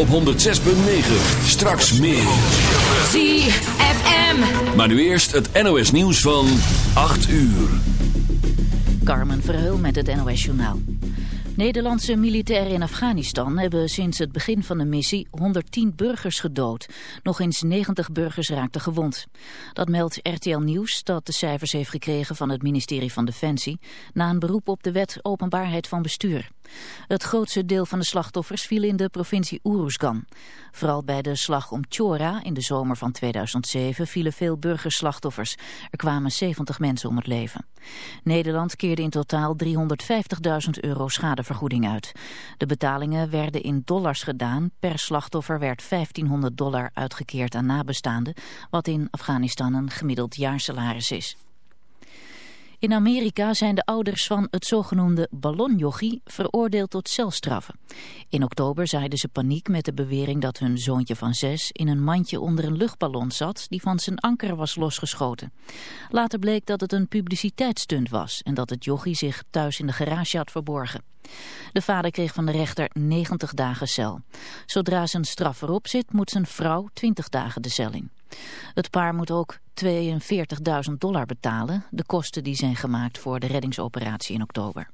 op 106.9. Straks meer. ZFM. Maar nu eerst het NOS nieuws van 8 uur. Carmen Verheul met het NOS Journaal. Nederlandse militairen in Afghanistan hebben sinds het begin van de missie 110 burgers gedood. Nog eens 90 burgers raakten gewond. Dat meldt RTL Nieuws dat de cijfers heeft gekregen van het ministerie van Defensie... na een beroep op de wet openbaarheid van bestuur. Het grootste deel van de slachtoffers viel in de provincie Uruzgan. Vooral bij de slag om Chora in de zomer van 2007 vielen veel burgerslachtoffers. Er kwamen 70 mensen om het leven. Nederland keerde in totaal 350.000 euro schadevergoeding uit. De betalingen werden in dollars gedaan. Per slachtoffer werd 1500 dollar uitgekeerd aan nabestaanden, wat in Afghanistan een gemiddeld jaarsalaris is. In Amerika zijn de ouders van het zogenoemde ballonjochie veroordeeld tot celstraffen. In oktober zaaiden ze paniek met de bewering dat hun zoontje van zes in een mandje onder een luchtballon zat die van zijn anker was losgeschoten. Later bleek dat het een publiciteitsstunt was en dat het jochie zich thuis in de garage had verborgen. De vader kreeg van de rechter 90 dagen cel. Zodra zijn straf erop zit moet zijn vrouw 20 dagen de cel in. Het paar moet ook 42.000 dollar betalen, de kosten die zijn gemaakt voor de reddingsoperatie in oktober.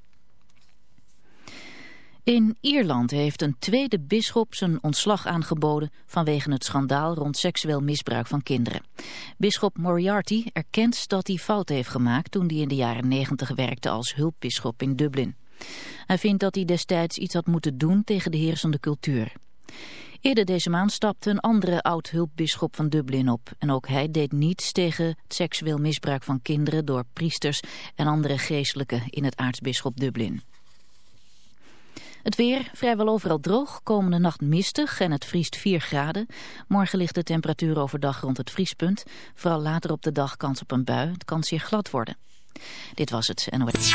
In Ierland heeft een tweede bisschop zijn ontslag aangeboden vanwege het schandaal rond seksueel misbruik van kinderen. Bisschop Moriarty erkent dat hij fout heeft gemaakt toen hij in de jaren 90 werkte als hulpbisschop in Dublin. Hij vindt dat hij destijds iets had moeten doen tegen de heersende cultuur. Eerder deze maand stapte een andere oud-hulpbisschop van Dublin op. En ook hij deed niets tegen het seksueel misbruik van kinderen door priesters en andere geestelijken in het aartsbisschop Dublin. Het weer vrijwel overal droog, komende nacht mistig en het vriest 4 graden. Morgen ligt de temperatuur overdag rond het vriespunt. Vooral later op de dag kans op een bui. Het kan zeer glad worden. Dit was het NOS.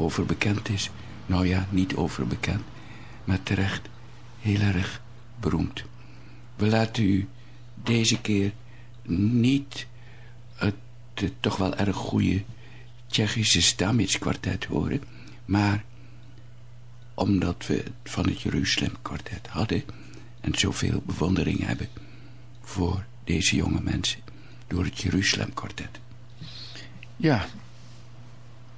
overbekend is. Nou ja, niet overbekend, maar terecht heel erg beroemd. We laten u deze keer niet het, het toch wel erg goede Tsjechische Stamitz kwartet horen, maar omdat we het van het Jeruzalem kwartet hadden en zoveel bewondering hebben voor deze jonge mensen door het Jeruzalem kwartet. Ja,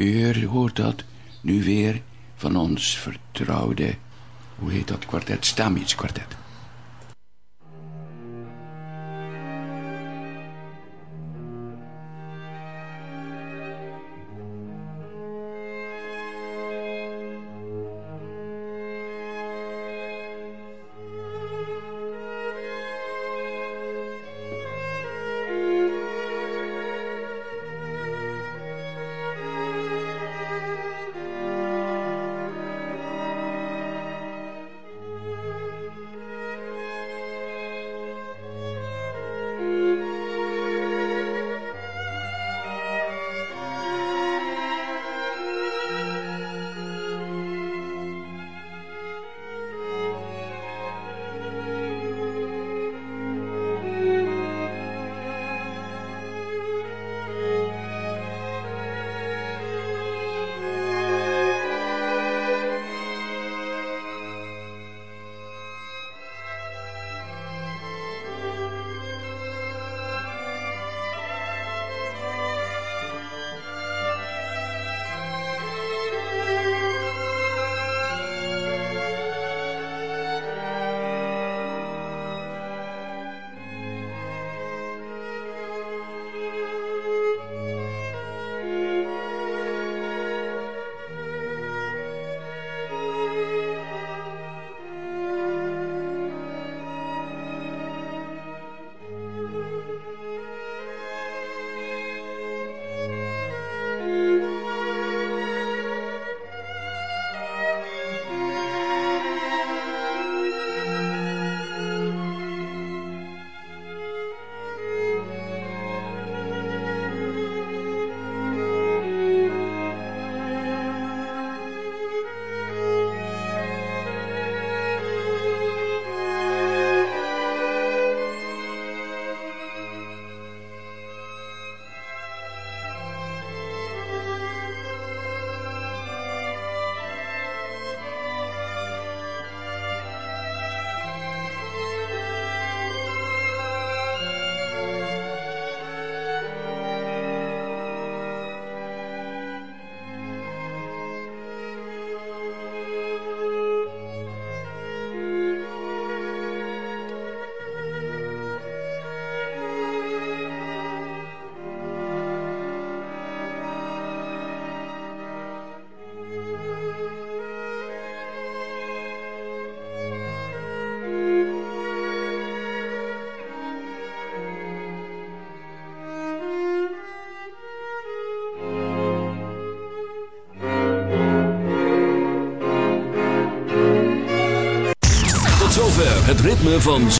U hoort dat nu weer van ons vertrouwde, hoe heet dat kwartet, Stamitz kwartet. Van